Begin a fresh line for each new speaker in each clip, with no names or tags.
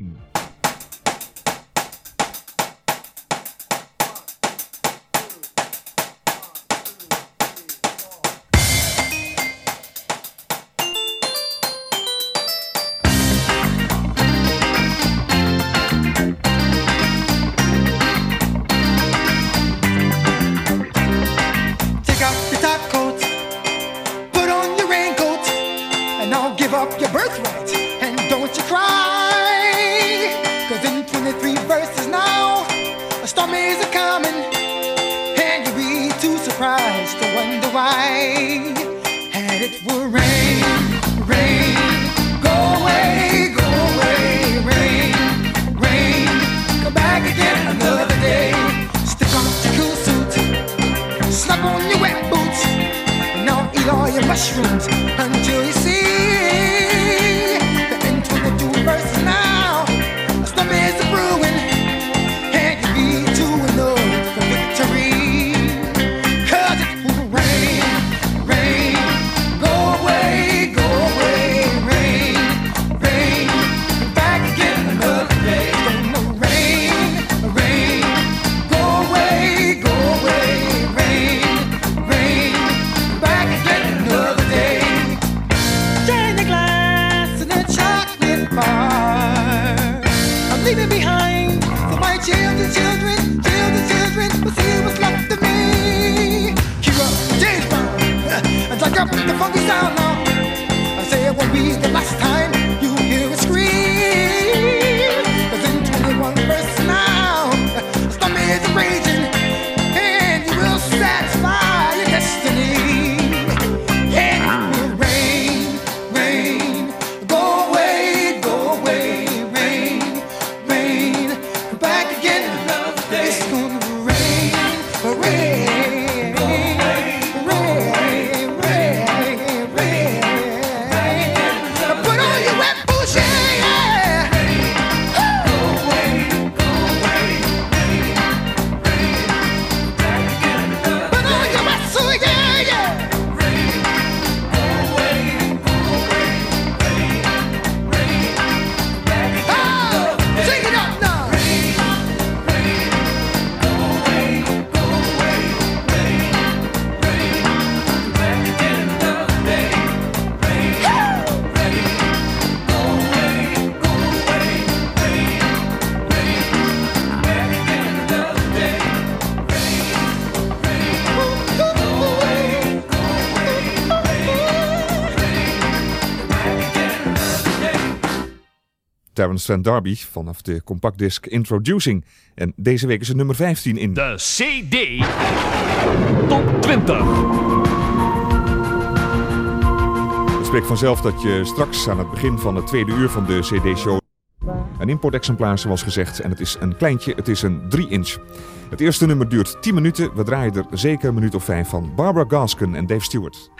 Mm.
Sharon Strand Darby vanaf de compactdisc Introducing. En deze week is het nummer 15 in
de CD Top 20
spreekt vanzelf dat je straks aan het begin van het tweede uur van de CD-show een importexemplaar, zoals gezegd. En het is een kleintje, het is een 3-inch. Het eerste nummer duurt 10 minuten. We draaien er zeker een minuut of vijf van Barbara Gaskin en Dave Stewart.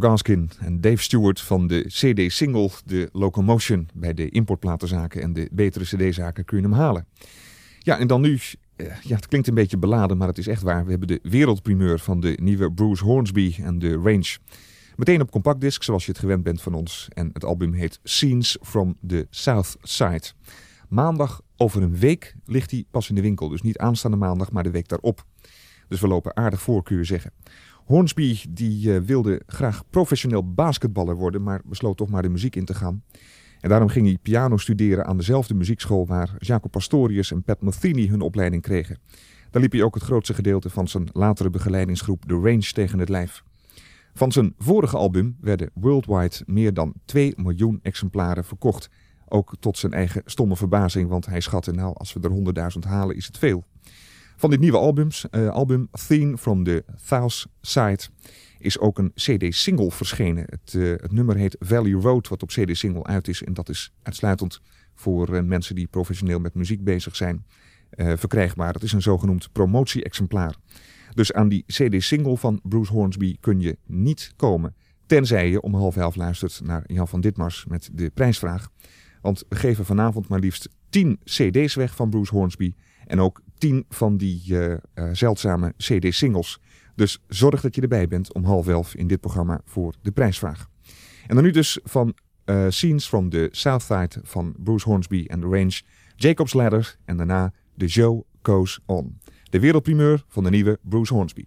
Gaskin en Dave Stewart van de CD-single The Locomotion. Bij de importplatenzaken en de betere CD-zaken kun je hem halen. Ja, en dan nu. eh, Ja, het klinkt een beetje beladen, maar het is echt waar. We hebben de wereldprimeur van de nieuwe Bruce Hornsby en de Range. Meteen op compactdisc, zoals je het gewend bent van ons. En het album heet Scenes from the South Side. Maandag over een week ligt hij pas in de winkel. Dus niet aanstaande maandag, maar de week daarop. Dus we lopen aardig voor, kun je zeggen. Hornsby die, eh, wilde graag professioneel basketballer worden, maar besloot toch maar de muziek in te gaan. En daarom ging hij piano studeren aan dezelfde muziekschool waar Jaco Pastorius en Pat Metheny hun opleiding kregen. Daar liep hij ook het grootste gedeelte van zijn latere begeleidingsgroep The Range tegen het lijf. Van zijn vorige album werden worldwide meer dan 2 miljoen exemplaren verkocht. Ook tot zijn eigen stomme verbazing, want hij schatte nou als we er 100.000 halen is het veel. Van dit nieuwe albums, eh, album Theme from the South Side is ook een CD-single verschenen. Het, eh, het nummer heet Valley Road, wat op CD-single uit is. En dat is uitsluitend voor eh, mensen die professioneel met muziek bezig zijn verkrijgbaar. Het is een zogenoemd promotie-exemplaar. Dus aan die CD-single van Bruce Hornsby kun je niet komen. Tenzij je om half elf luistert naar Jan van Ditmars met de prijsvraag. Want we geven vanavond maar liefst 10 CD's weg van Bruce Hornsby. En ook 10 van die eh, eh, zeldzame CD-singles. Dus zorg dat je erbij bent om half elf in dit programma voor de prijsvraag. En dan nu dus van eh, Scenes from the South Side van Bruce Hornsby en The Range. Jacob's Ladder en daarna The Show Goes On. De wereldprimeur van de nieuwe Bruce Hornsby.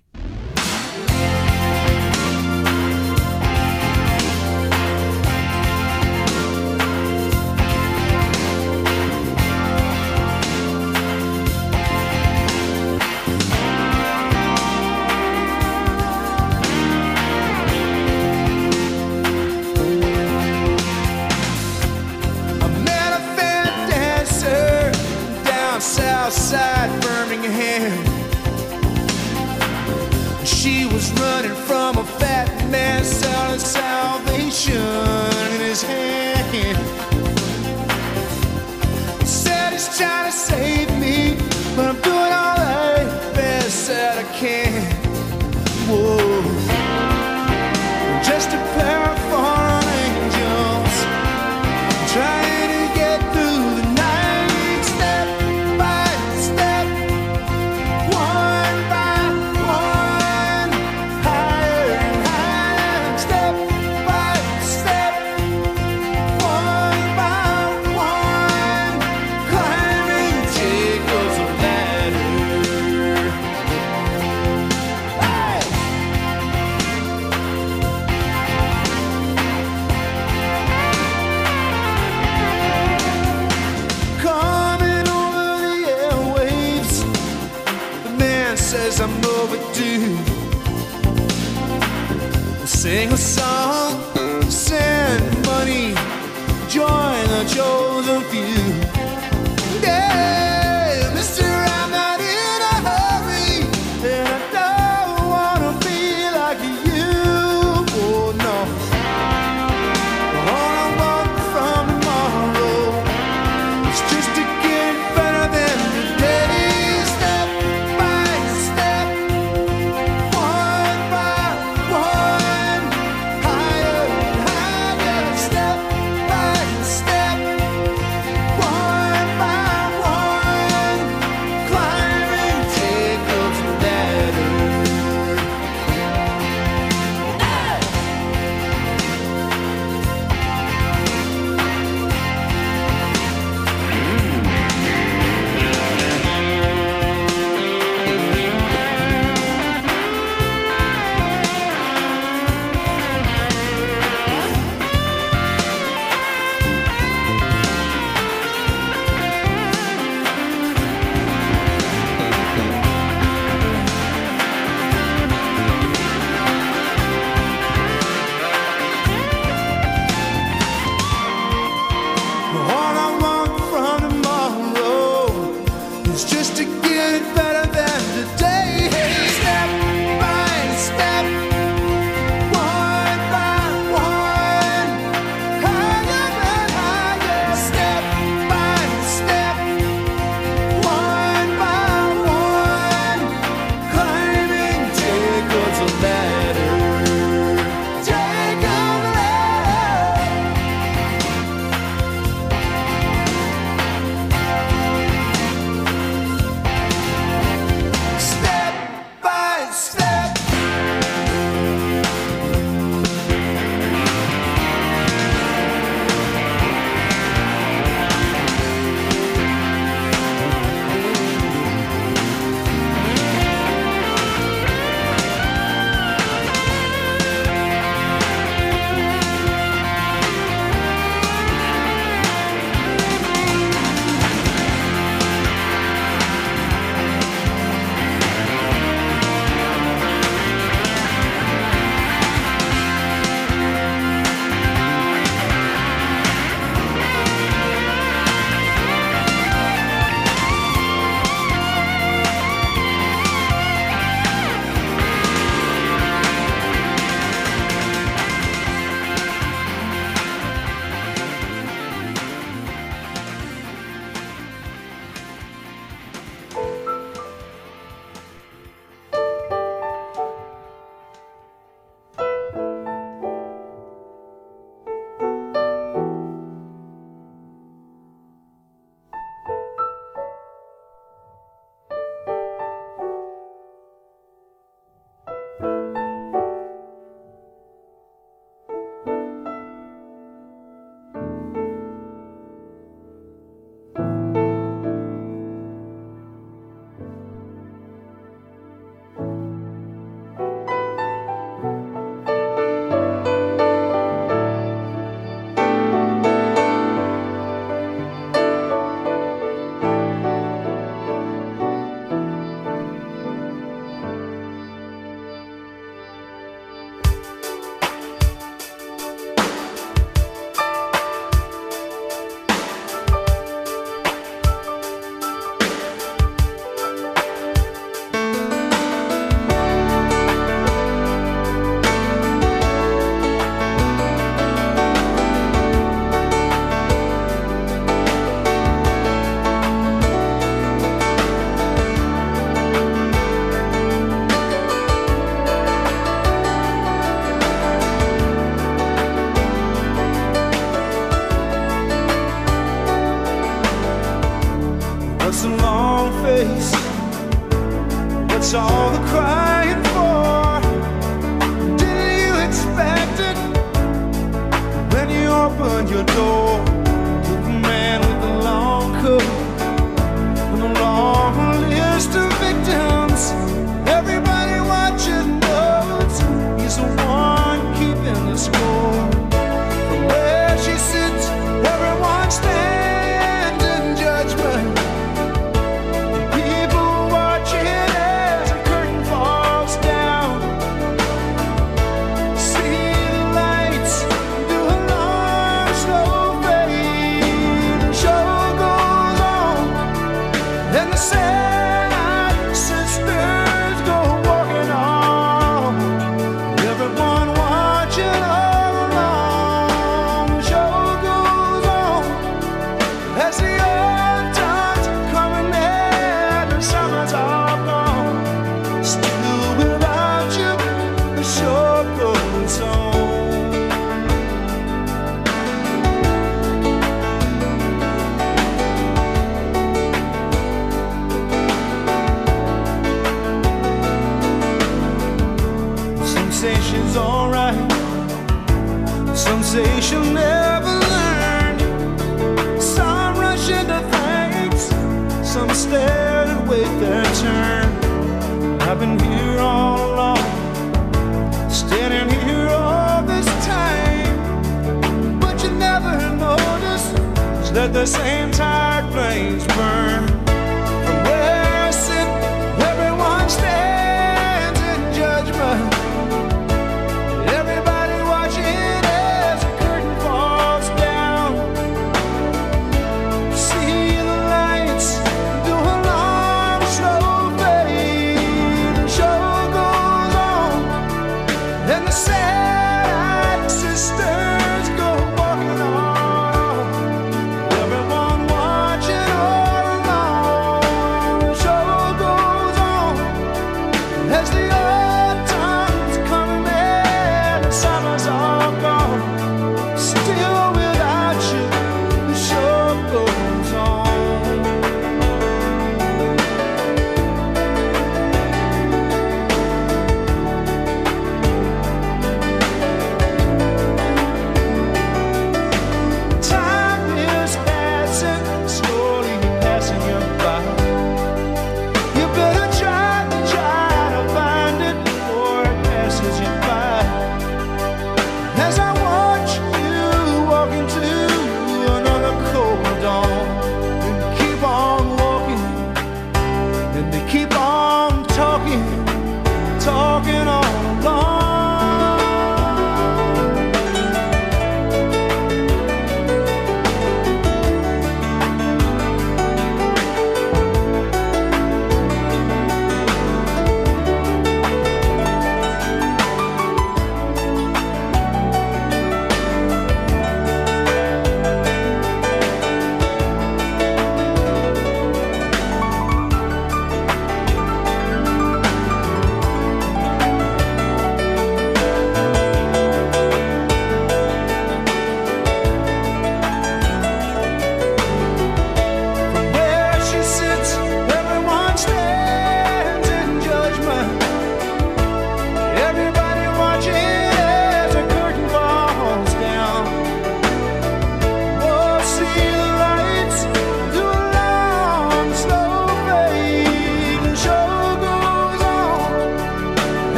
the same tired flames burn.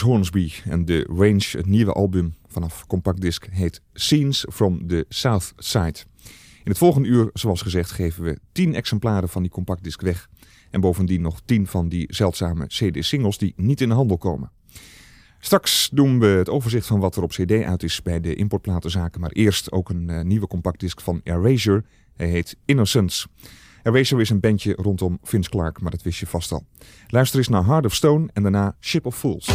Hornsby en The Range, het nieuwe album vanaf compactdisc, heet Scenes from the South Side. In het volgende uur, zoals gezegd, geven we 10 exemplaren van die compactdisc weg. En bovendien nog 10 van die zeldzame CD-singles die niet in de handel komen. Straks doen we het overzicht van wat er op CD uit is bij de importplatenzaken. Maar eerst ook een eh, nieuwe compactdisc van Erasure.
Hij heet Innocence. Er wees er weer een bandje rondom Vince Clark, maar dat wist je vast al. Luister eens naar Hard of Stone en daarna Ship of Fools.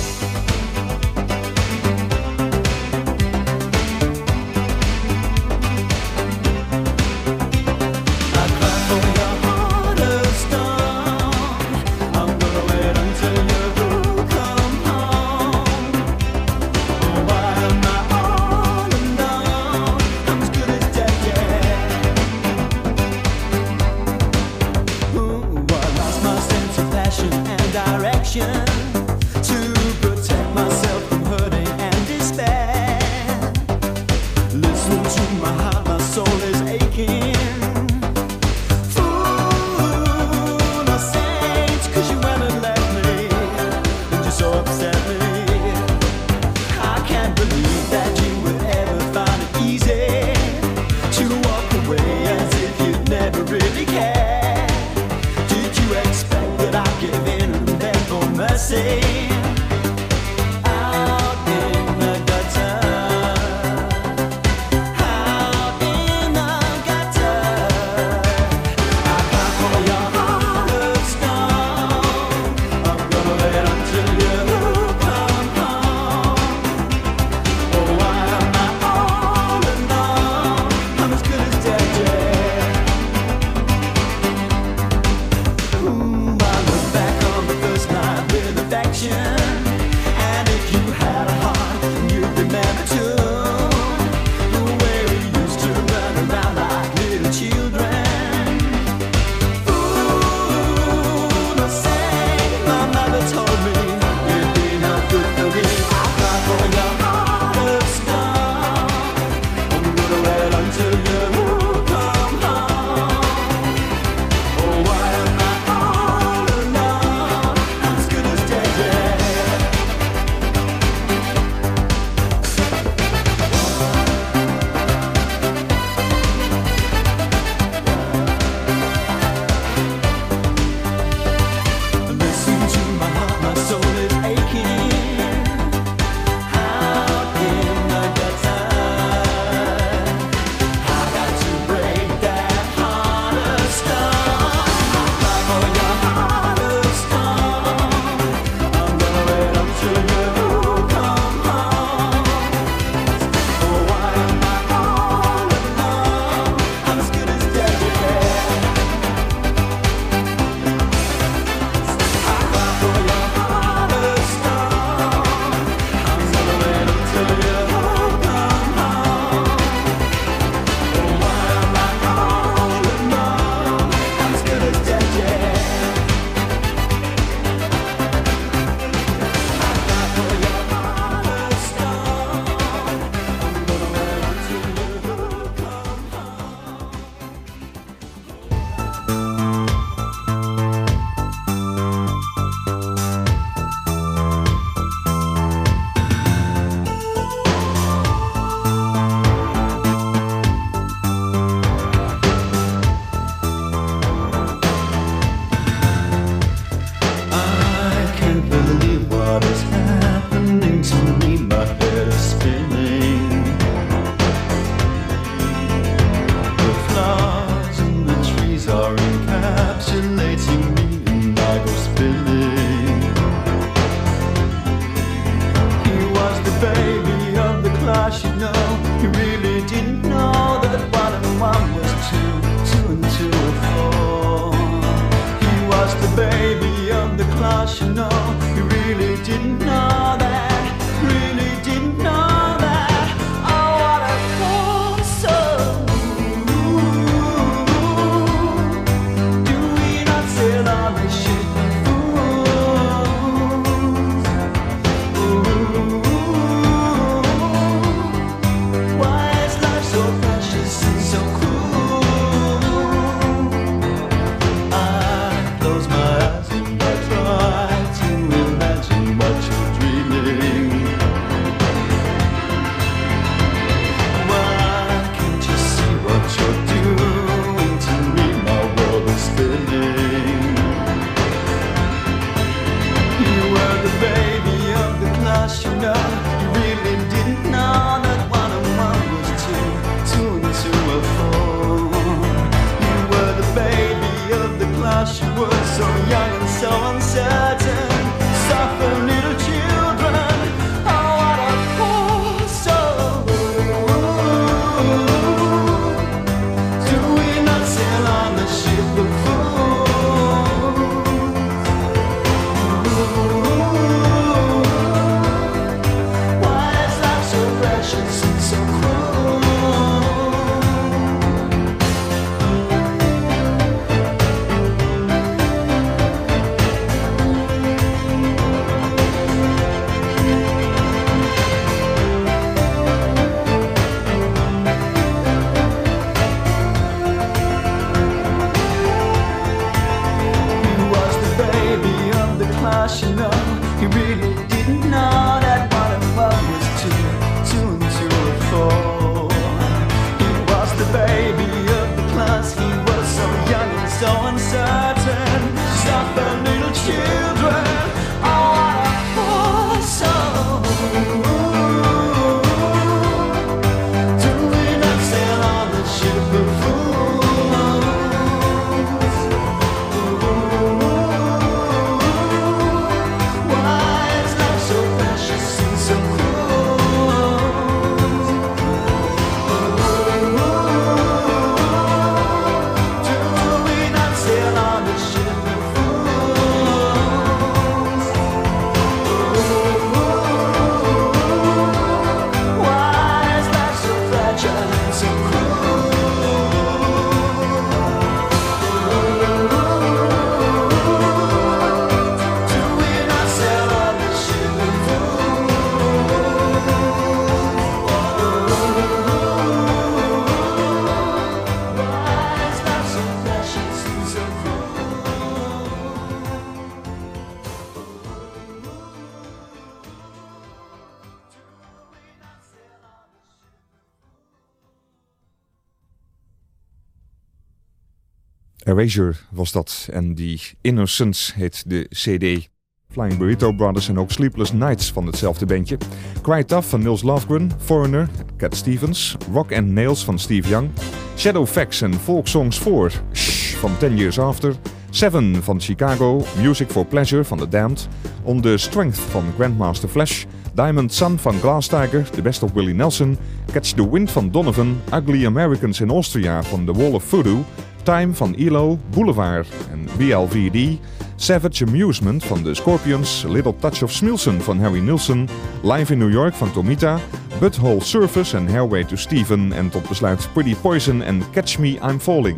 Erasure was dat. En die Innocence heet de CD. Flying Burrito Brothers en ook Sleepless Nights van hetzelfde bandje. Cry Tough van Nils Lofgren, Foreigner, Cat Stevens, Rock and Nails van Steve Young, Shadow Facts en Folk Songs 4 Shh van 10 Years After, Seven van Chicago, Music for Pleasure van The Damned, On the Strength van Grandmaster Flash, Diamond Sun van Glass Tiger, The Best of Willie Nelson, Catch the Wind van Donovan, Ugly Americans in Austria van The Wall of Voodoo, Time van ELO, Boulevard en BLVD, Savage Amusement van The Scorpions, Little Touch of Smilson van Harry Nilsson, Live in New York van Tomita, Butthole Surface en Hairway to Steven en tot besluit Pretty Poison en Catch Me I'm Falling.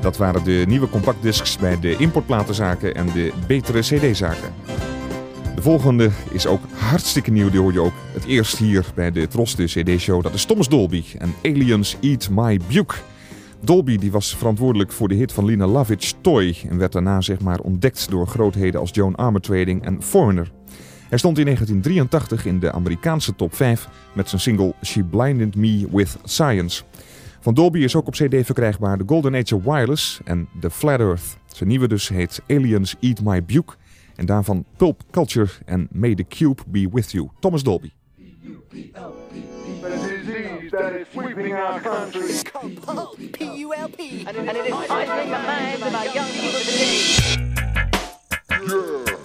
Dat waren de nieuwe compactdiscs bij de importplatenzaken en de betere cd-zaken. De volgende is ook hartstikke nieuw, die hoor je ook het eerst hier bij de Tros, de cd-show. Dat is Thomas Dolby en Aliens Eat My Buke. Dolby die was verantwoordelijk voor de hit van Lina Lovitch, Toy, en werd daarna zeg maar ontdekt door grootheden als Joan Armour Trading en Foreigner. Hij stond in 1983 in de Amerikaanse top 5 met zijn single She Blinded Me With Science. Van Dolby is ook op cd verkrijgbaar The Golden Age of Wireless en The Flat Earth. Zijn nieuwe dus heet Aliens Eat My Buke en daarvan Pulp Culture en May the Cube Be With You. Thomas Dolby.
The disease that is sweeping our country.
P-U-L-P. And, and it is poisoning the minds of our young people today.
I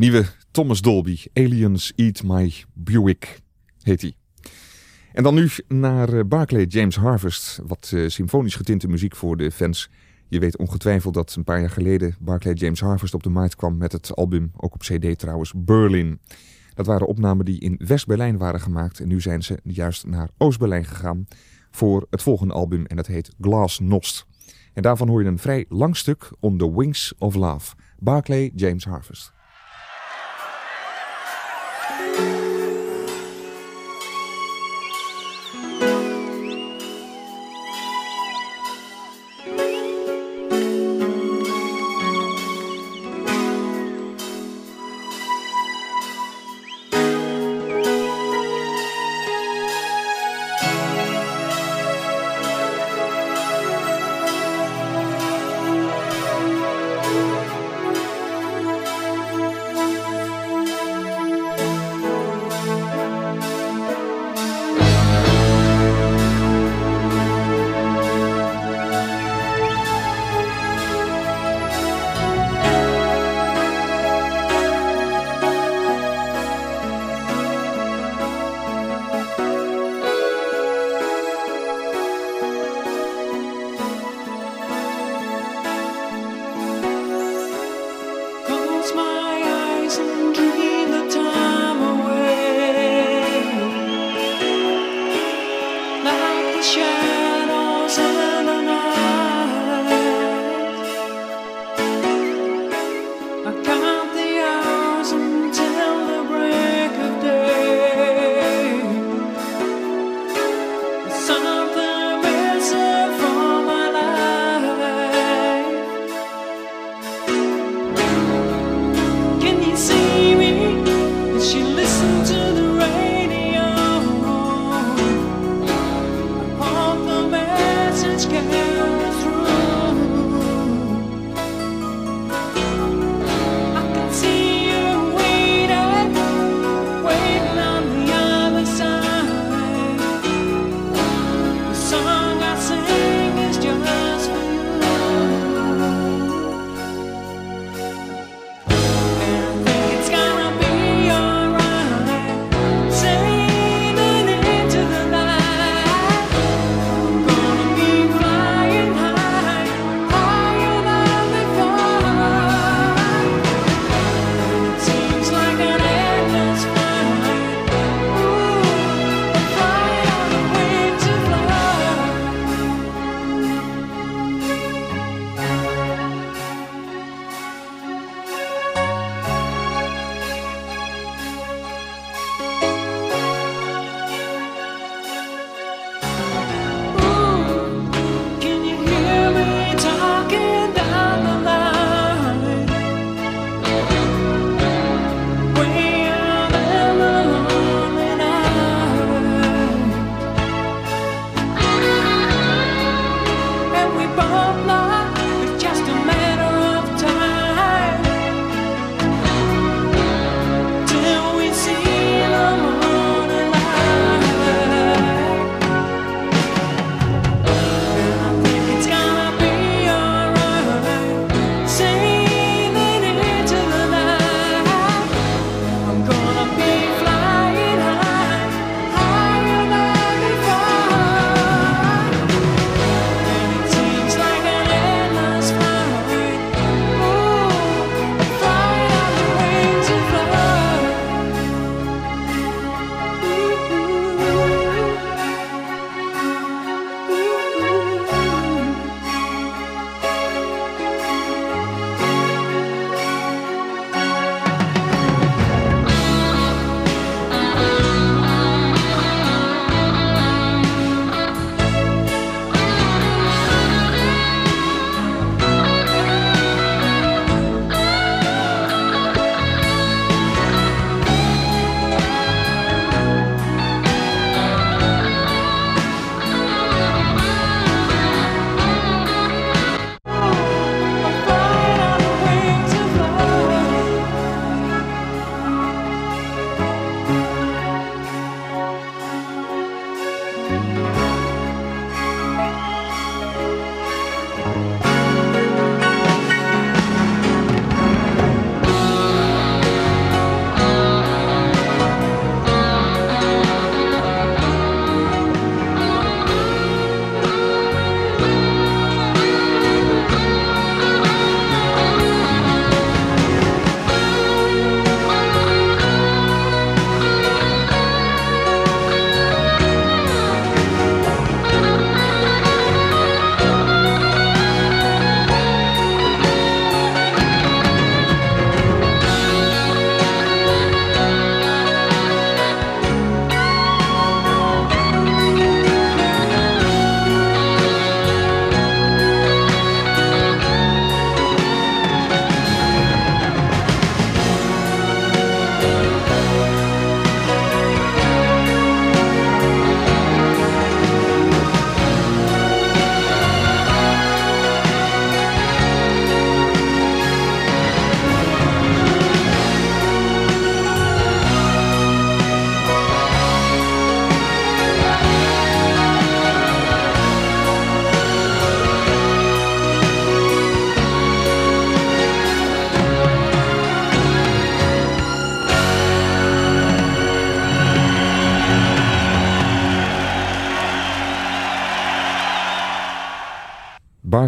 nieuwe Thomas Dolby, Aliens Eat My Buick, heet hij. En dan nu naar eh, Barclay James Harvest, wat eh, symfonisch getinte muziek voor de fans. Je weet ongetwijfeld dat een paar jaar geleden Barclay James Harvest op de markt kwam met het album, ook op cd trouwens, Berlin. Dat waren opnamen die in West-Berlijn waren gemaakt en nu zijn ze juist naar Oost-Berlijn gegaan voor het volgende album en dat heet Glasnost. En daarvan hoor je een vrij lang stuk On the Wings of Love. Barclay James Harvest.
thank you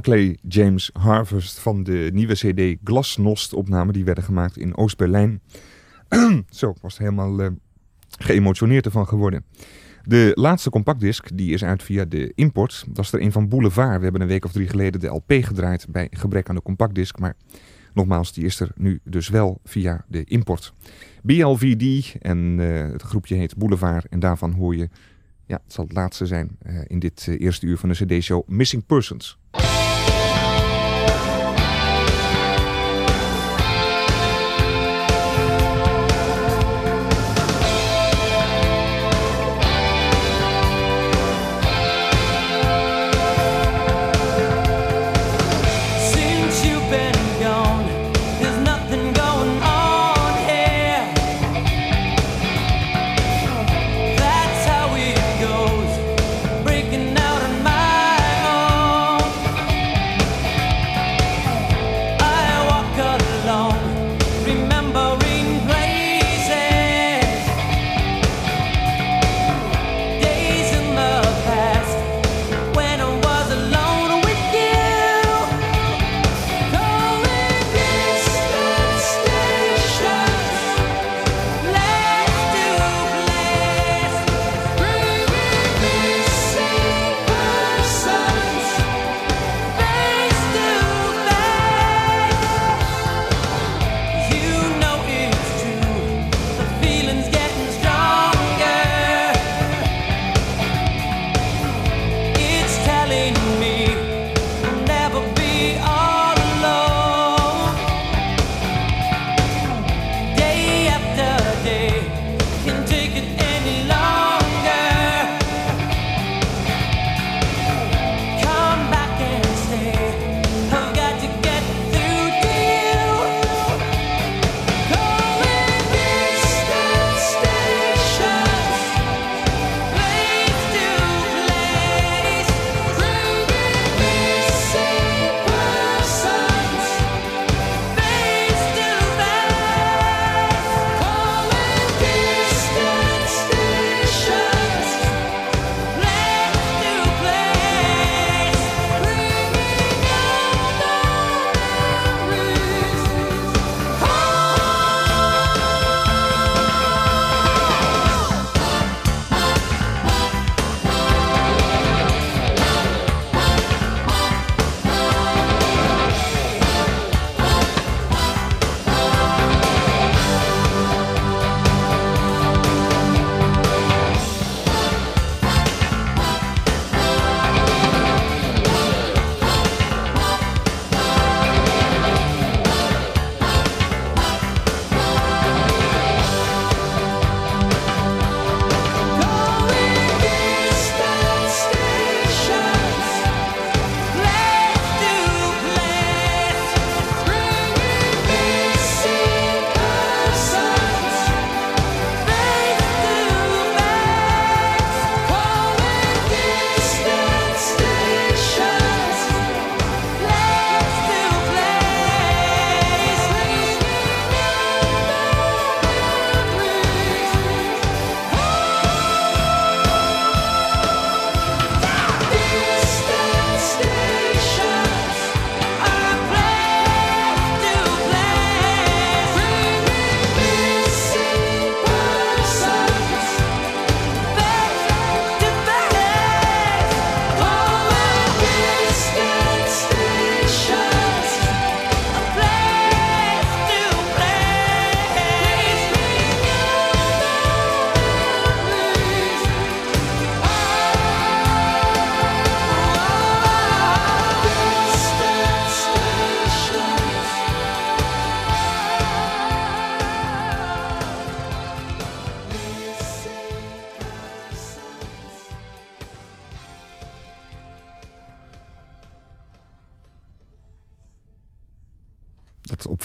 Barclay James Harvest van de nieuwe CD Glasnost opname. Die werden gemaakt in Oost-Berlijn. Zo, ik was helemaal eh, geëmotioneerd ervan geworden. De laatste compactdisc die is uit via de import. Dat is er een van Boulevard. We hebben een week of drie geleden de LP gedraaid bij gebrek aan de compactdisc. Maar nogmaals, die is er nu dus wel via de import. BLVD en eh, het groepje heet Boulevard. En daarvan hoor je, ja, het zal het laatste zijn eh, in dit eerste uur van de CD-show Missing Persons.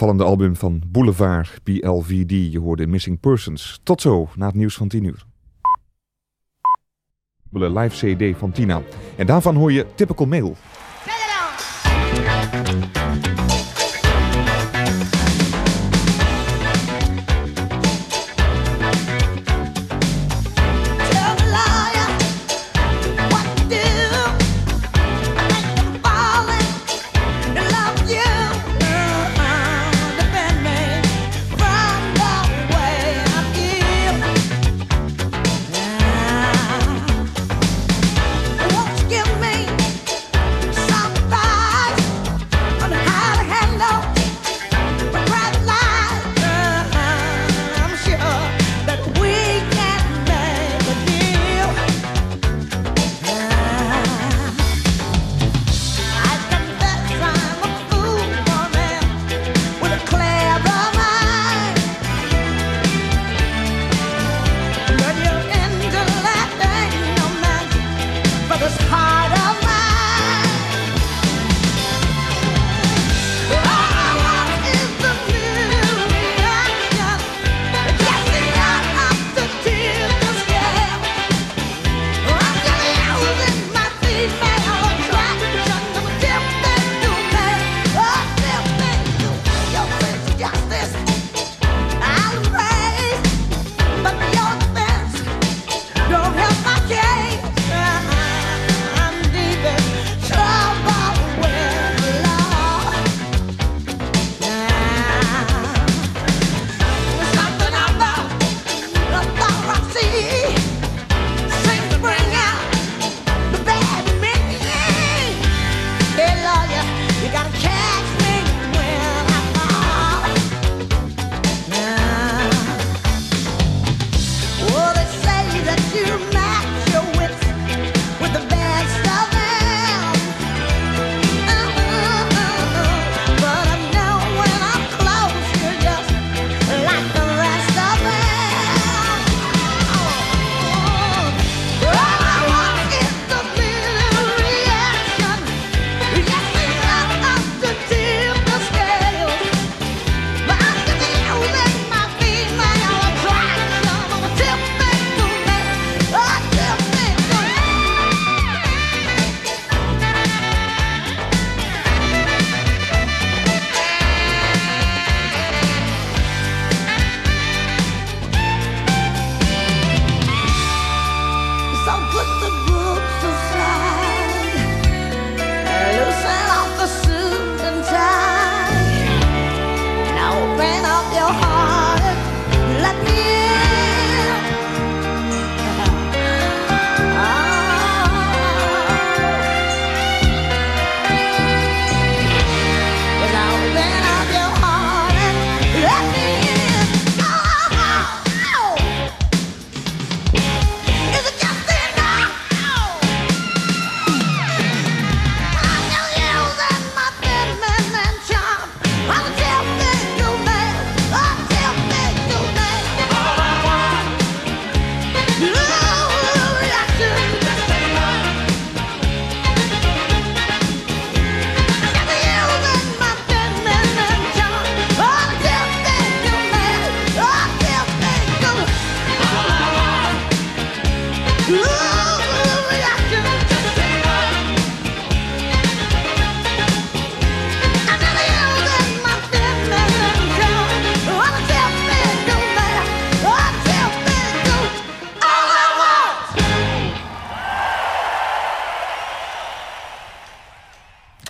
Opvallende album van Boulevard BLVD. Je hoorde Missing Persons. Tot zo, na het nieuws van 10 uur. Live CD van Tina. En daarvan hoor je Typical Mail.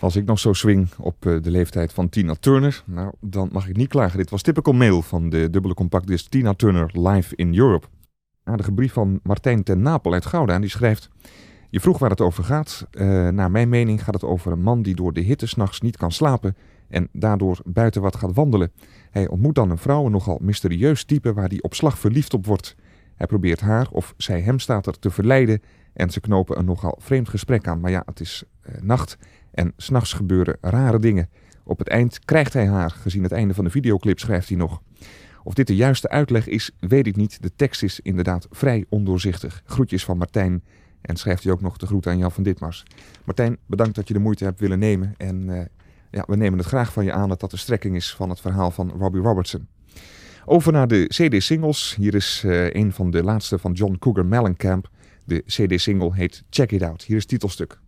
Als ik nog zo swing op eh, de leeftijd van Tina Turner, nou, dan mag ik niet klagen. Dit was typical mail van de dubbele compactdisc Tina Turner Live in Europe. Aardige brief van Martijn ten Napel uit Gouda. En die schrijft... Je vroeg waar het over gaat. Eh, naar mijn mening gaat het over een man die door de hitte s'nachts niet kan slapen... en daardoor buiten wat gaat wandelen. Hij ontmoet dan een vrouw, een nogal mysterieus type... waar hij op slag verliefd op wordt. Hij probeert haar, of zij hem staat er, te verleiden... en ze knopen een nogal vreemd gesprek aan. Maar ja, het is eh, nacht... En s'nachts gebeuren rare dingen. Op het eind krijgt hij haar. Gezien het einde van de videoclip schrijft hij nog. Of dit de juiste uitleg is, weet ik niet. De tekst is inderdaad vrij ondoorzichtig. Groetjes van Martijn. En schrijft hij ook nog de groet aan Jan van Ditmars. Martijn, bedankt dat je de moeite hebt willen nemen. En uh, ja, we nemen het graag van je aan dat dat de strekking is van het verhaal van Robbie Robertson. Over naar de CD-singles. Hier is uh, een van de laatste van John Cougar Mellencamp. De CD-single heet Check It Out. Hier is het titelstuk.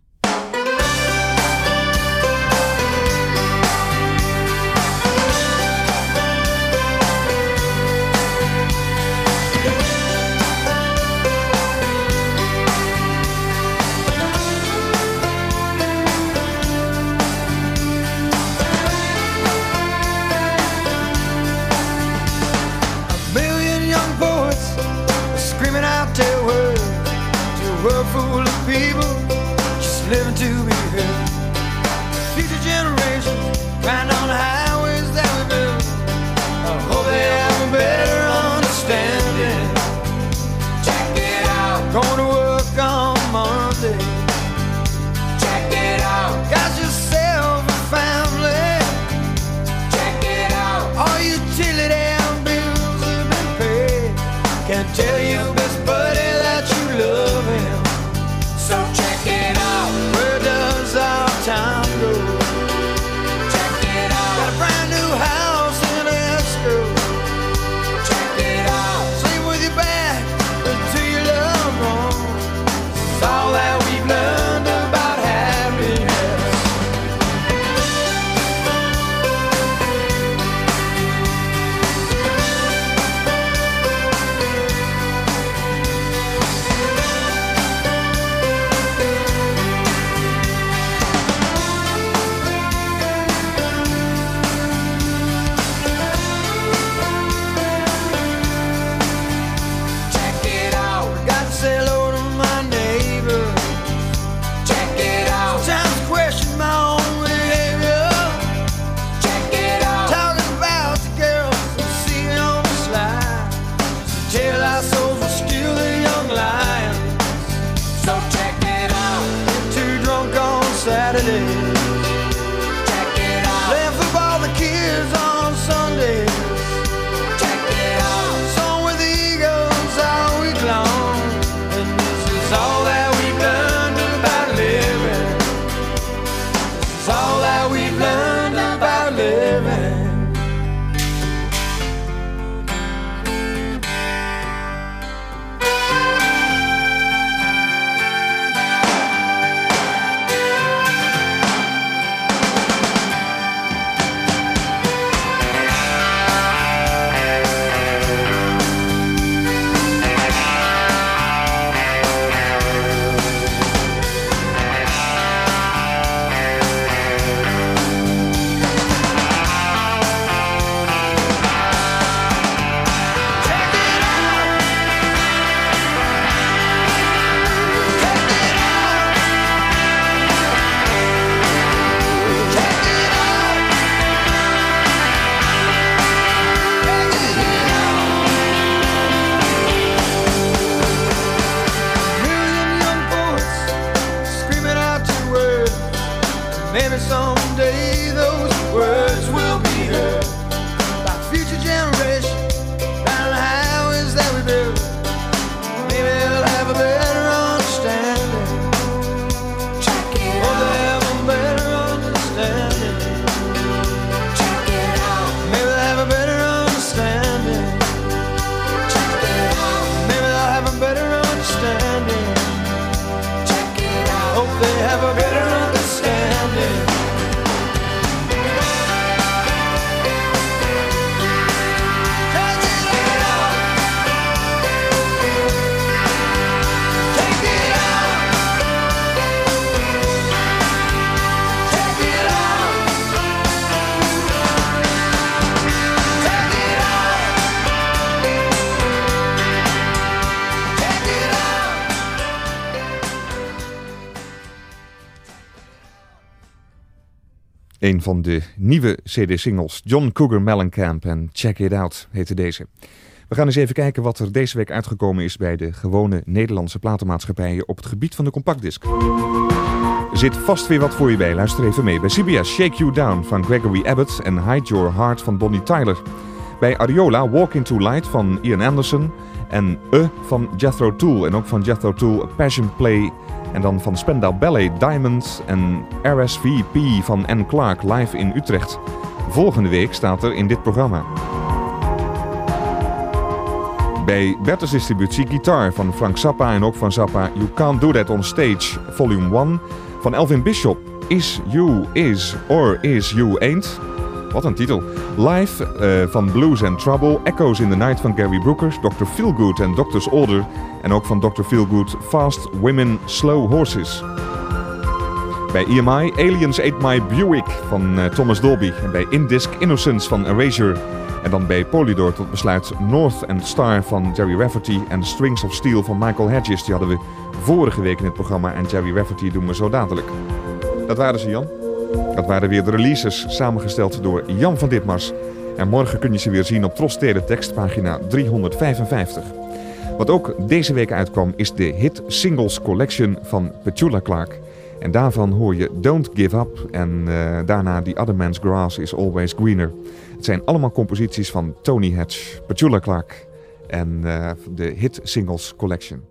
Een van de nieuwe CD-singles, John Cougar Mellencamp en Check It Out heette deze. We gaan eens even kijken wat er deze week uitgekomen is bij de gewone Nederlandse platenmaatschappijen op het gebied van de compactdisc. Zit vast weer wat voor je bij, luister even mee. Bij CBS Shake You Down van Gregory Abbott en Hide Your Heart van Bonnie Tyler. Bij Ariola Walk Into Light van Ian Anderson en E van Jethro Tull. En ook van Jethro A Passion Play en dan van Spendau Ballet Diamonds en RSVP van Anne Clark live in Utrecht. Volgende week staat er in dit programma. Bij Bertus Distributie Guitar van Frank Zappa en ook van Zappa You Can't Do That On Stage Volume 1 van Elvin Bishop Is You Is Or Is You Ain't wat een titel. Live eh, van Blues and Trouble, Echoes in the Night van Gary Brookers, Dr. Feelgood en Doctor's Order. En ook van Dr. Feelgood Fast Women Slow Horses. Bij EMI Aliens Ate My Buick van eh, Thomas Dolby. En bij Indisc Innocence van Erasure. En dan bij Polydor tot besluit North and Star van Jerry Rafferty en Strings of Steel van Michael Hedges. Die hadden we vorige week in het programma en Jerry Rafferty doen we zo dadelijk. Dat waren ze Jan. Dat waren weer de releases, samengesteld door Jan van Ditmars. En morgen kun je ze weer zien op Tros Teletext, pagina 355. Wat ook deze week uitkwam is de Hit Singles Collection van Petula Clark. En daarvan hoor je Don't Give Up en eh, daarna The Other Man's Grass is Always Greener. Het zijn allemaal composities van Tony Hatch, Petula Clark en eh, de Hit Singles Collection.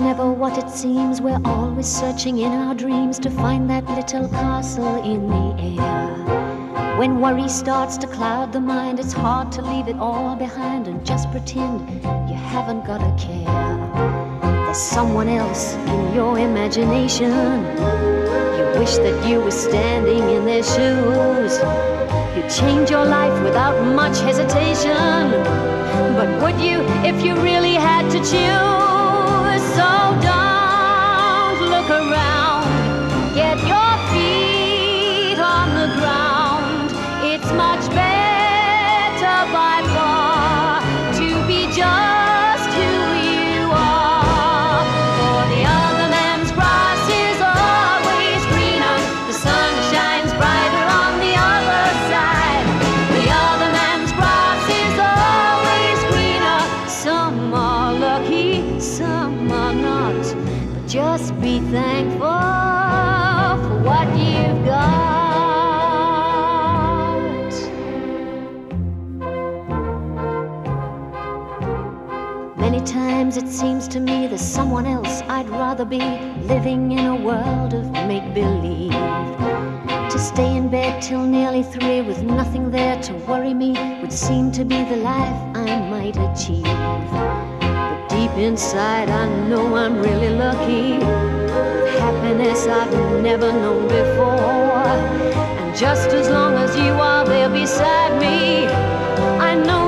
Never what it seems. We're always searching in our dreams to find that little castle in the air. When worry starts to cloud the mind, it's hard to leave it all behind and just pretend you haven't got a care. There's someone else in your imagination. You wish that you were standing in their shoes. You'd change your life without much hesitation. But would you if you really had to choose? There's someone else I'd rather be living in a world of make believe. To stay in bed till nearly three with nothing there to worry me would seem to be the life I might achieve. But deep inside, I know I'm really lucky. Happiness I've never known before. And just as long as you are there beside me, I know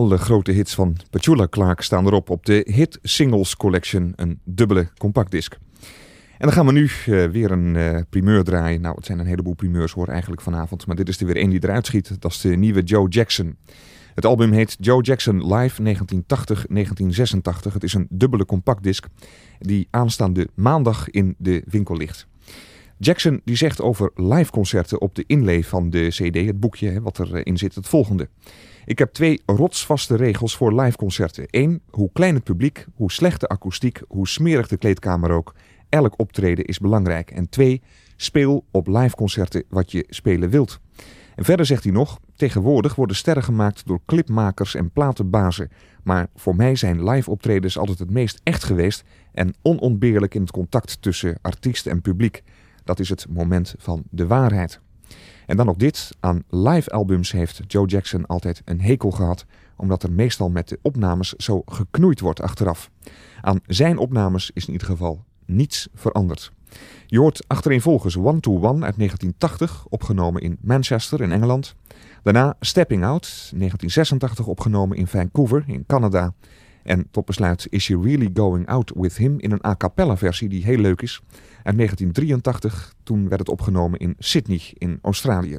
Alle grote hits van Petula Clark staan erop op de Hit Singles Collection, een dubbele compactdisc. En dan gaan we nu eh, weer een eh, primeur draaien. Nou, het zijn een heleboel primeurs hoor eigenlijk vanavond, maar dit is er weer één die eruit schiet. Dat is de nieuwe Joe Jackson. Het album heet Joe Jackson Live 1980-1986. Het is een dubbele compactdisc die aanstaande maandag in de winkel ligt. Jackson die zegt over liveconcerten op de inlay van de CD, het boekje hè, wat erin zit, het volgende. Ik heb twee rotsvaste regels voor liveconcerten. Eén, hoe klein het publiek, hoe slecht de akoestiek, hoe smerig de kleedkamer ook. Elk optreden is belangrijk. En twee, speel op liveconcerten wat je spelen wilt. En verder zegt hij nog, tegenwoordig worden sterren gemaakt door clipmakers en platenbazen. Maar voor mij zijn live optredens altijd het meest echt geweest en onontbeerlijk in het contact tussen artiest en publiek. Dat is het moment van de waarheid. En dan nog dit. Aan live albums heeft Joe Jackson altijd een hekel gehad, omdat er meestal met de opnames zo geknoeid wordt achteraf. Aan zijn opnames is in ieder geval niets veranderd. Je hoort achtereenvolgens One to One uit 1980, opgenomen in Manchester in Engeland. Daarna Stepping Out, 1986 opgenomen in Vancouver in Canada. En tot besluit Is She Really Going Out With Him in een a cappella versie die heel leuk is. Uit 1983, toen werd het opgenomen in Sydney in Australië.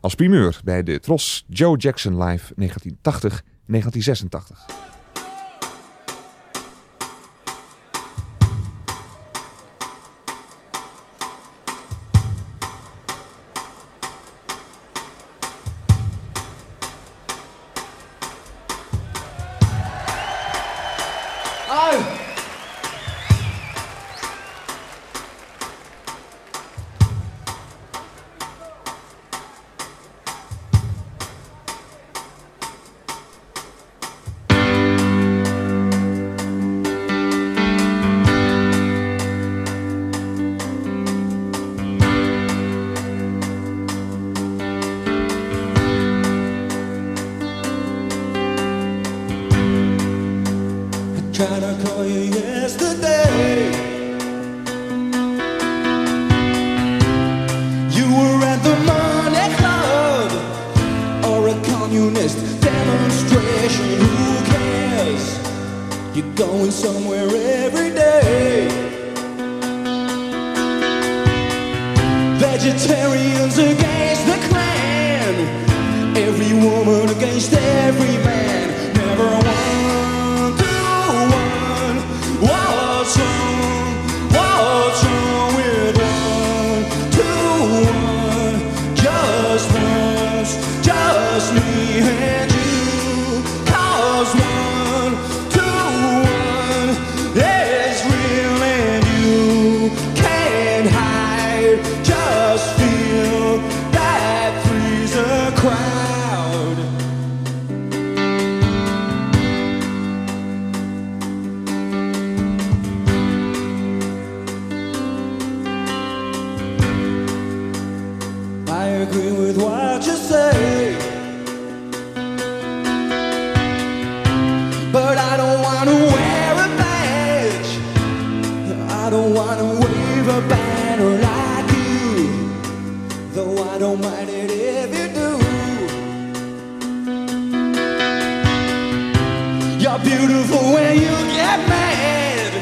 Als primeur bij de Tros Joe Jackson Live 1980-1986.
beautiful when you get mad?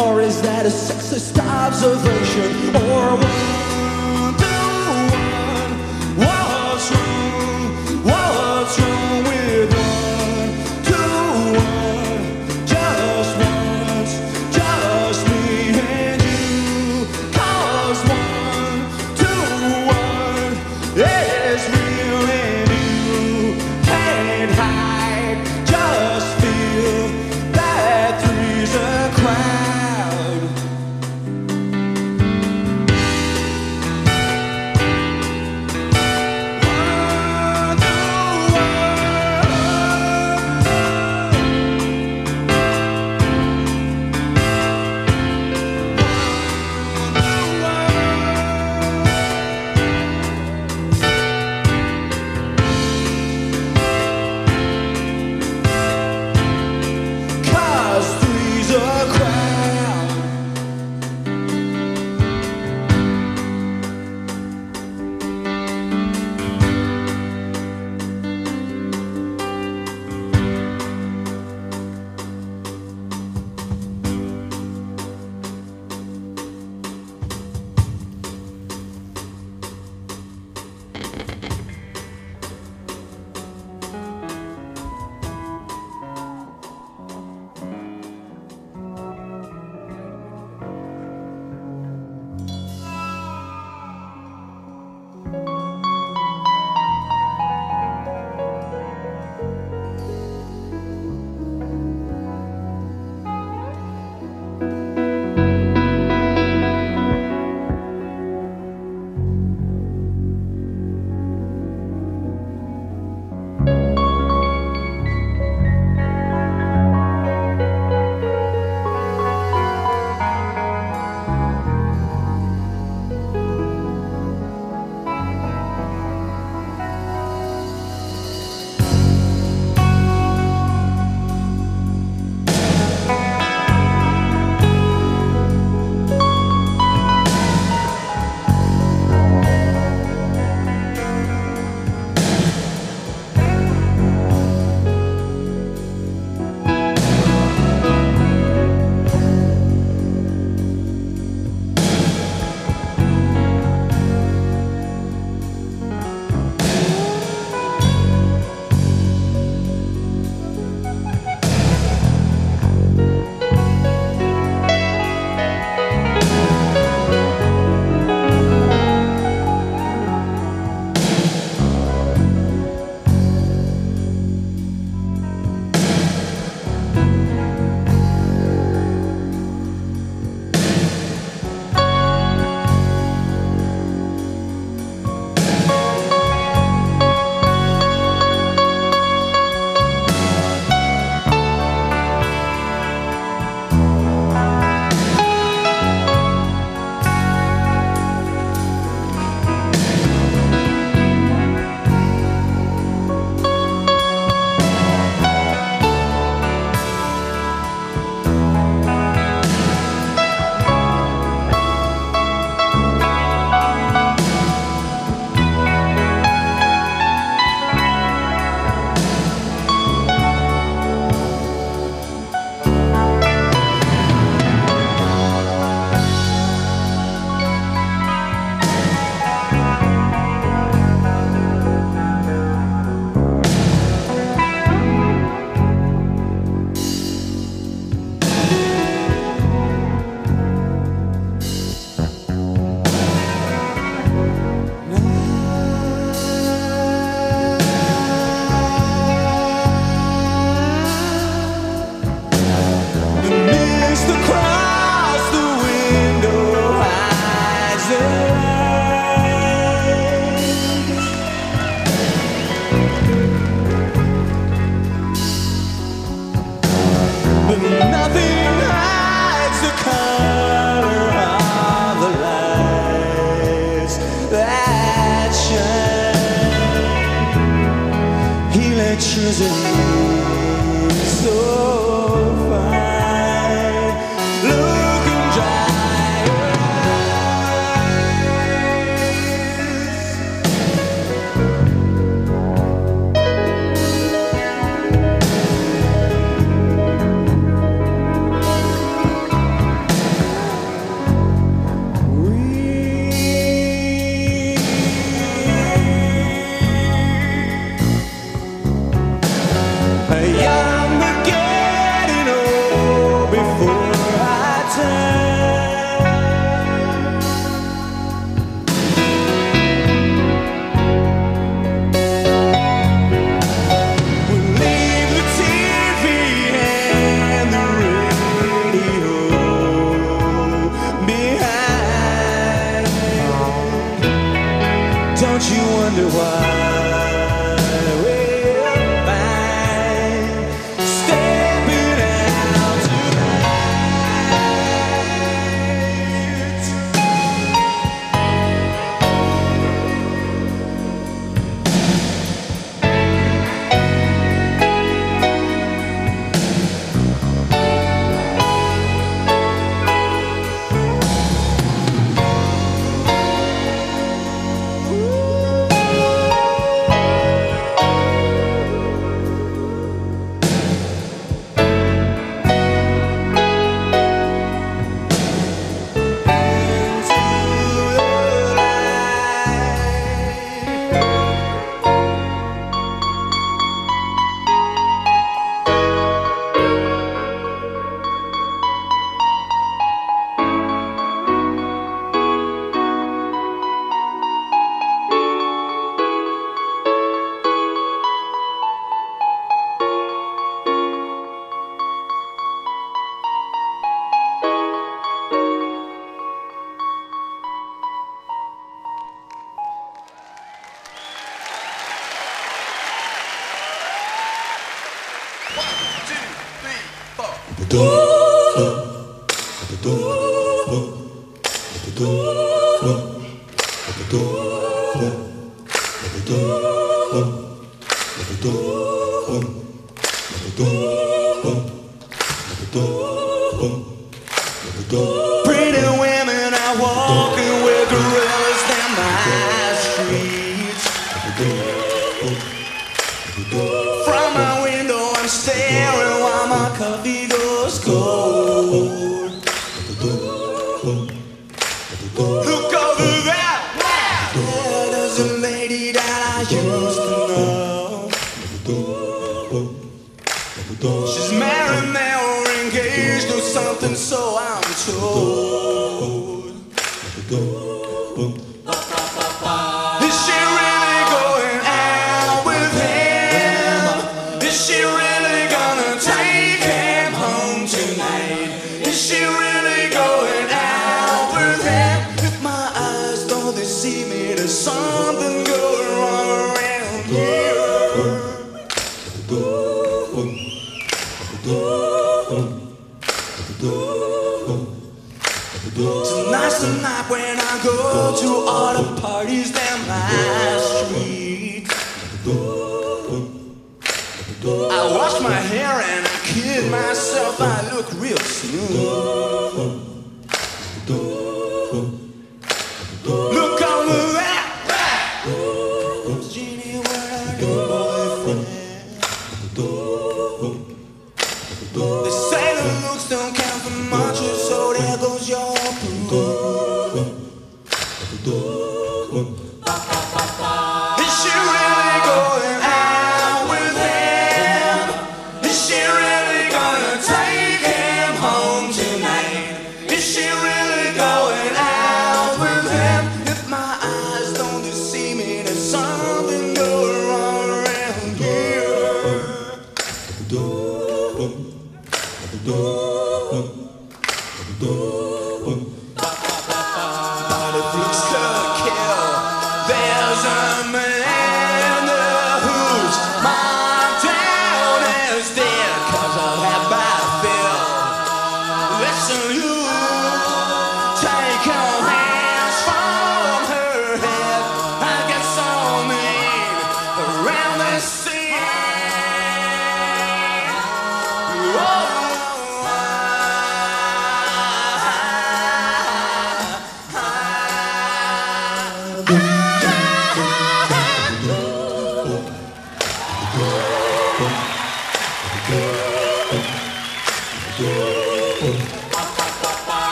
Or is that a sexist observation? Or one to one? What's wrong?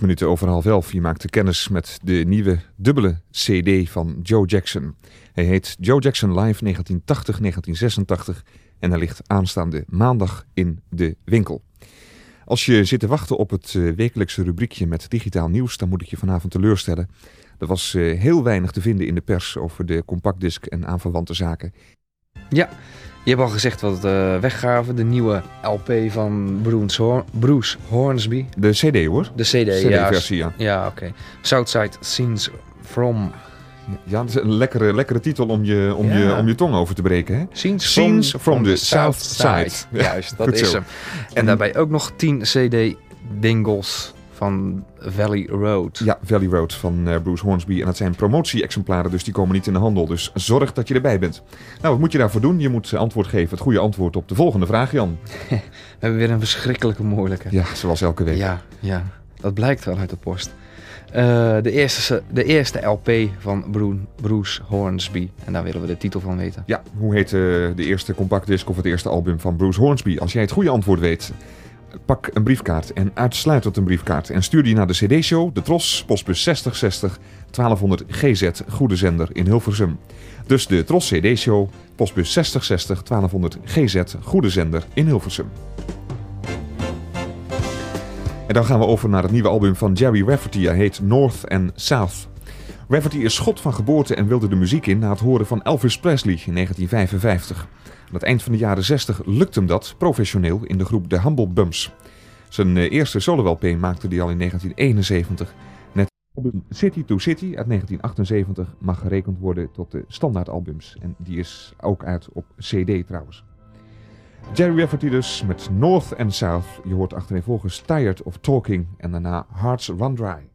Minuten over half elf. Je maakte kennis met de nieuwe dubbele CD van Joe Jackson. Hij heet Joe Jackson Live 1980-1986 en hij ligt aanstaande maandag in de winkel. Als je zit te wachten op het eh, wekelijkse rubriekje met digitaal nieuws, dan moet ik je vanavond teleurstellen. Er was eh, heel weinig te vinden in de pers over de compactdisc en aanverwante zaken.
Ja, je hebt al gezegd wat we weggaven. De nieuwe LP van Bruce, Hor- Bruce Hornsby.
De CD hoor.
De CD, ja.
CD-versie, ja.
Ja, oké. Southside Scenes from...
Ja, dat is een lekkere, lekkere titel om je, om,
Ja.
je, om je tong over te breken. Hè?
Scenes,
Scenes from the South Side.
Juist, dat is hem. En daarbij ook nog 10 CD-dingles van Valley Road.
Ja, Valley Road van eh, Bruce Hornsby. En dat zijn promotie-exemplaren, dus die komen niet in de handel. Dus zorg dat je erbij bent. Nou, wat moet je daarvoor doen? Je moet antwoord geven, het goede antwoord op de volgende vraag, Jan.
We hebben weer een verschrikkelijke moeilijke.
Ja, zoals elke week.
Ja, ja. Dat blijkt wel uit de post. Eh, de, eerste, de eerste LP van Bru- Bruce Hornsby. En daar willen we de titel van weten.
Ja, hoe heet eh, de eerste compactdisc of het eerste album van Bruce Hornsby? Als jij het goede antwoord weet, pak een briefkaart en uitsluitend een briefkaart. En stuur die naar de CD-show, de Tros, postbus 6060 1200 GZ, Goede Zender in Hilversum. Dus de Tros CD-show, postbus 6060 1200 GZ, Goede Zender in Hilversum. En dan gaan we over naar het nieuwe album van Jerry Rafferty. Hij heet North and South. Rafferty is schot van geboorte en wilde de muziek in na het horen van Elvis Presley in 1955. Aan het eind van de jaren 60 lukte hem dat professioneel in de groep The Humble Bumps. Zijn eh, eerste solo-LP maakte hij al in 1971. Net album City to City uit 1978 mag gerekend worden tot de standaardalbums. En die is ook uit op CD trouwens. Jerry Rafferty dus met North and South. Je hoort achtereenvolgens Tired of Talking en daarna Hearts Run Dry.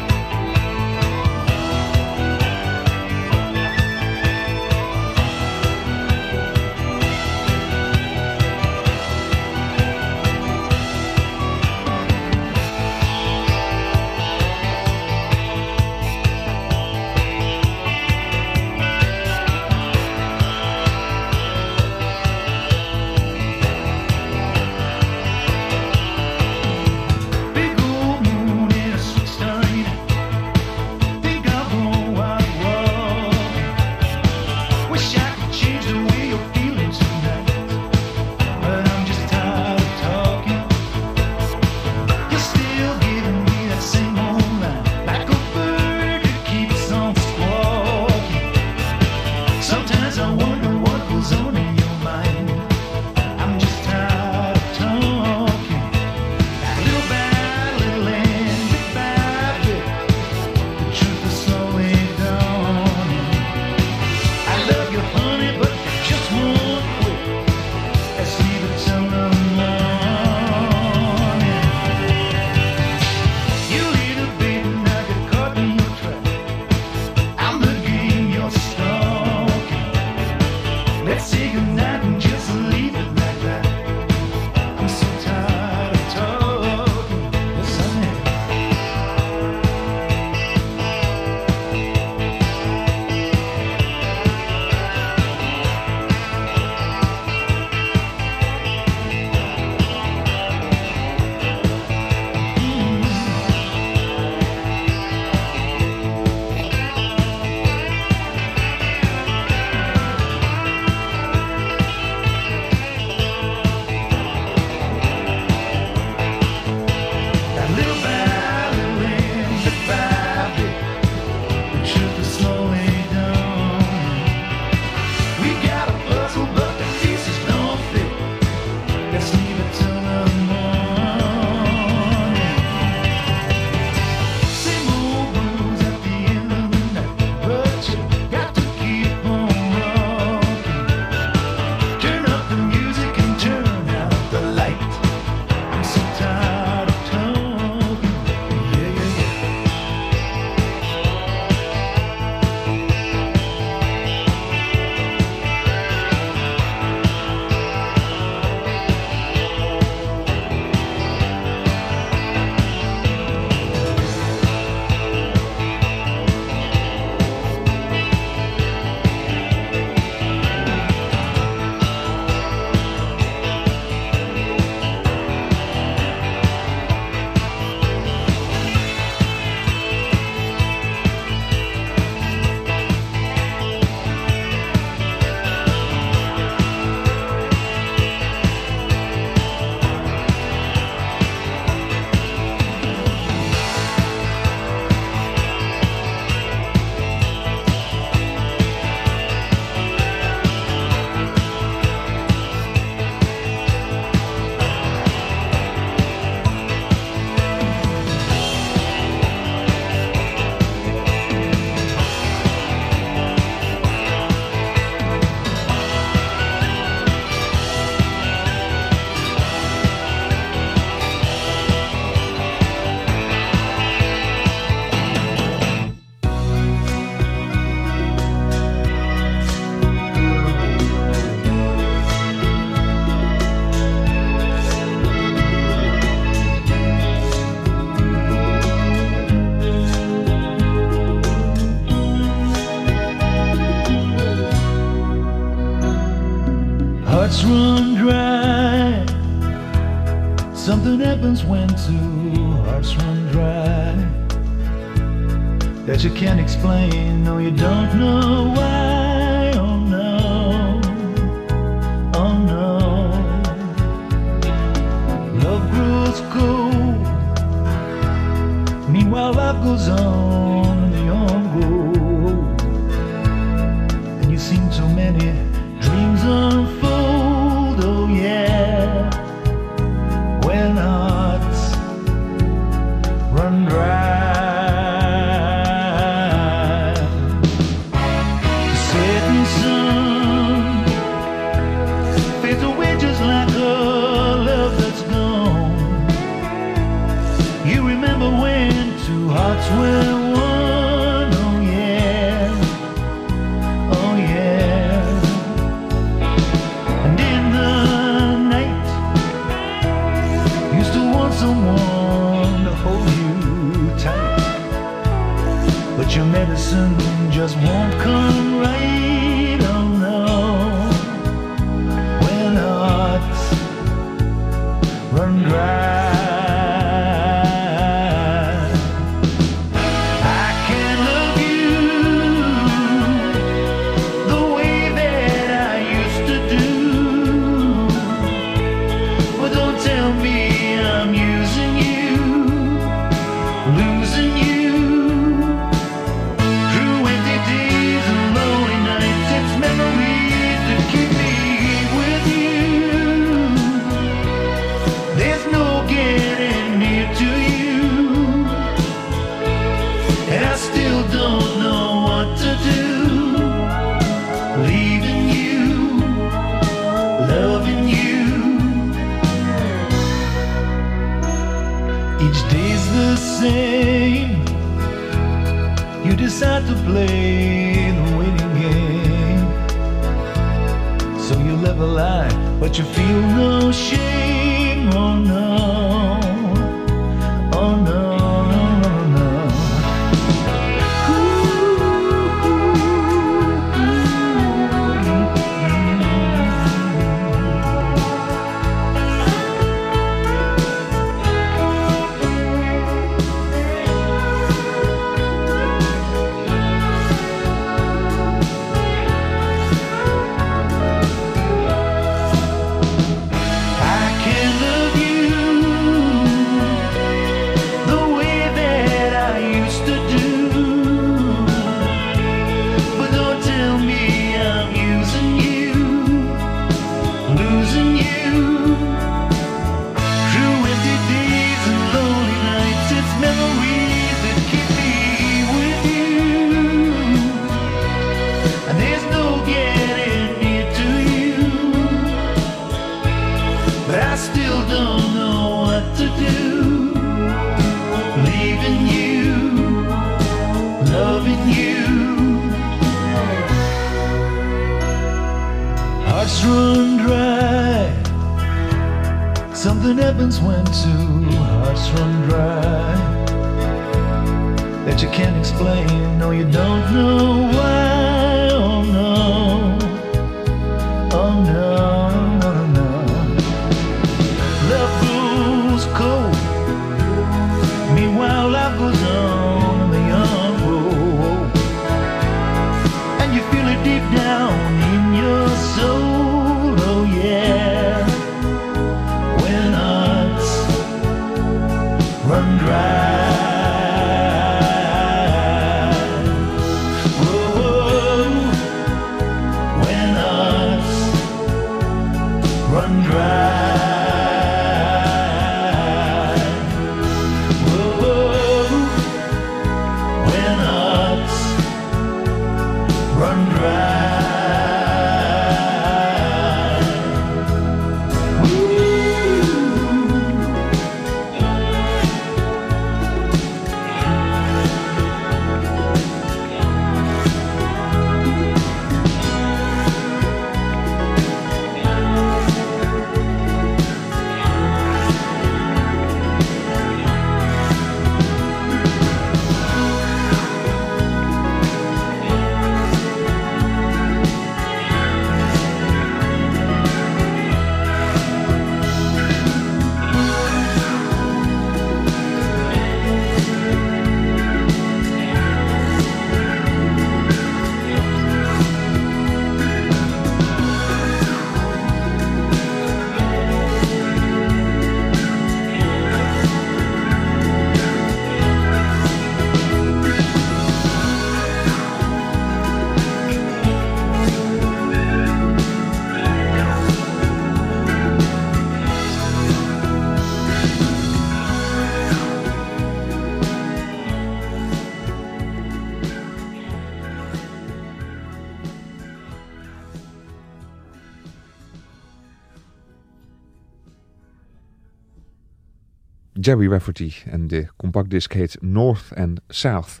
Jerry Rafferty en de compactdisc heet North and South.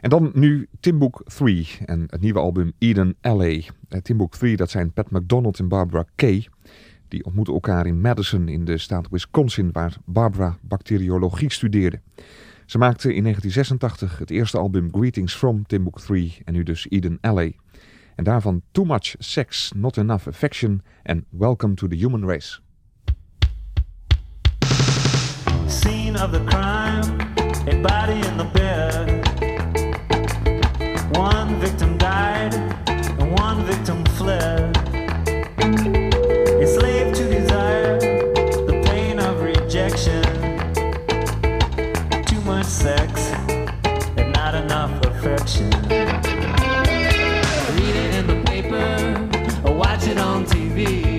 En dan nu Timbuk 3 en het nieuwe album Eden Alley. Eh, Timbuk 3 dat zijn Pat McDonald en Barbara Kay. Die ontmoeten elkaar in Madison in de staat Wisconsin waar Barbara bacteriologie studeerde. Ze maakte in 1986 het eerste album Greetings from Timbuk 3 en nu dus Eden Alley. En daarvan Too Much Sex, Not Enough Affection en Welcome to the Human Race.
Scene of the crime, a body in the bed. One victim died, and one victim fled. A slave to desire, the pain of rejection. Too much sex, and not enough affection.
Read it in the paper or watch it on TV.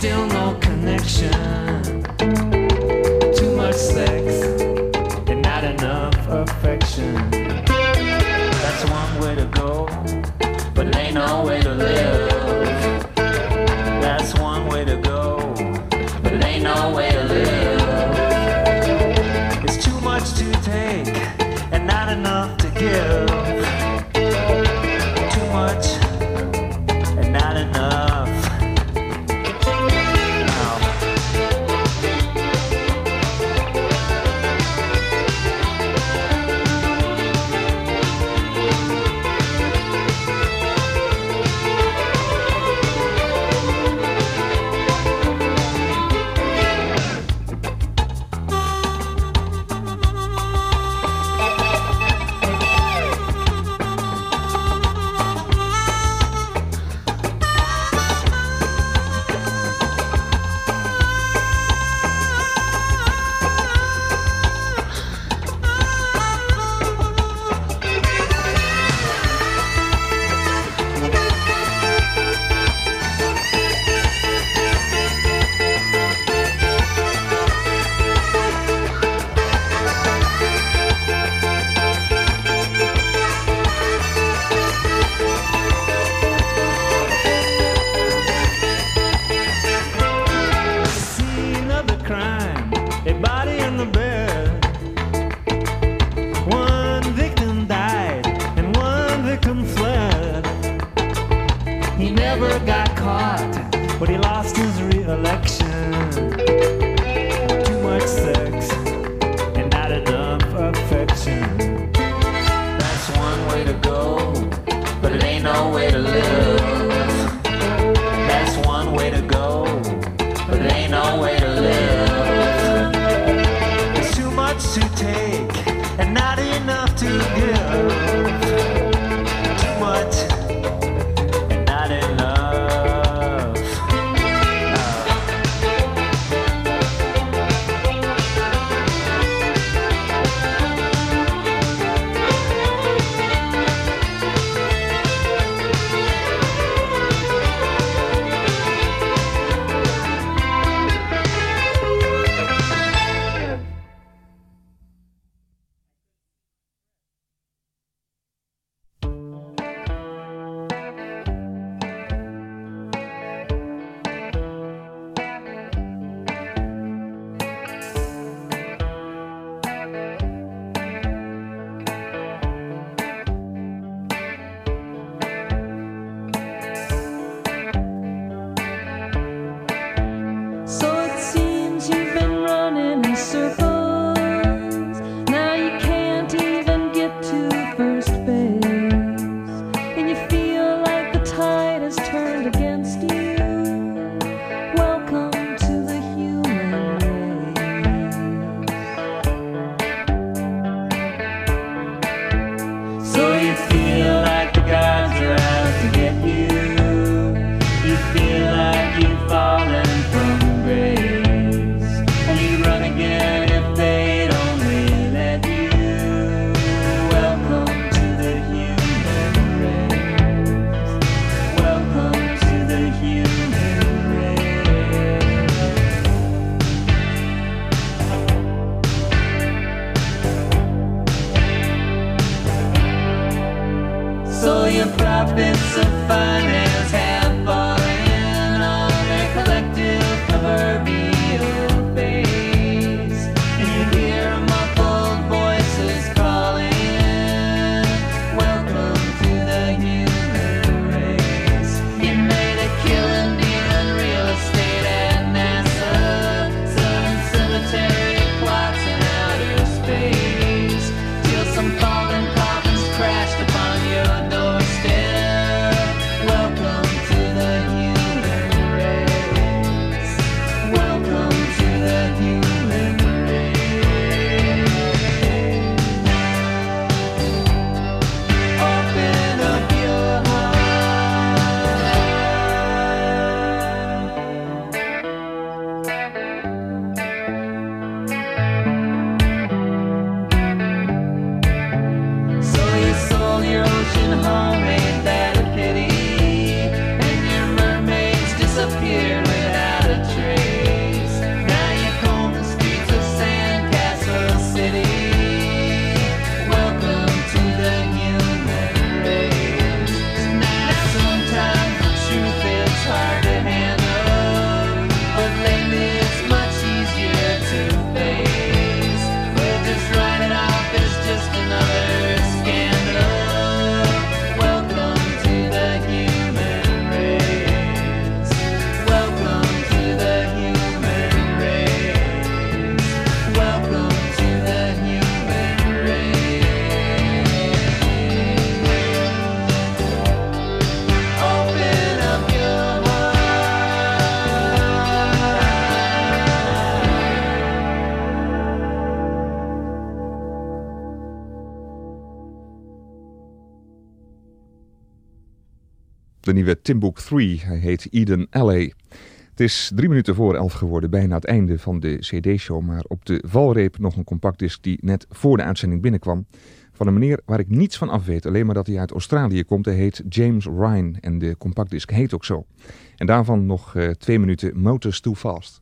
Still no connection. Too much sex
and not enough affection.
De nieuwe Timbuk 3. Hij heet Eden Alley. Het is drie minuten voor elf geworden, bijna het einde van de CD-show. Maar op de valreep nog een compactdisc die net voor de uitzending binnenkwam. Van een meneer waar ik niets van af weet, alleen maar dat hij uit Australië komt. Hij heet James Ryan en de compactdisc heet ook zo. En daarvan nog eh, twee minuten Motors Too Fast.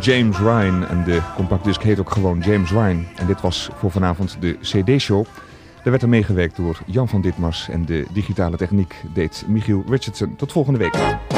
James Ryan en de compactdisc heet ook gewoon James Ryan. En dit was voor vanavond de CD-show. Er werd er meegewerkt door Jan van Ditmars en de digitale techniek deed Michiel Richardson. Tot volgende week.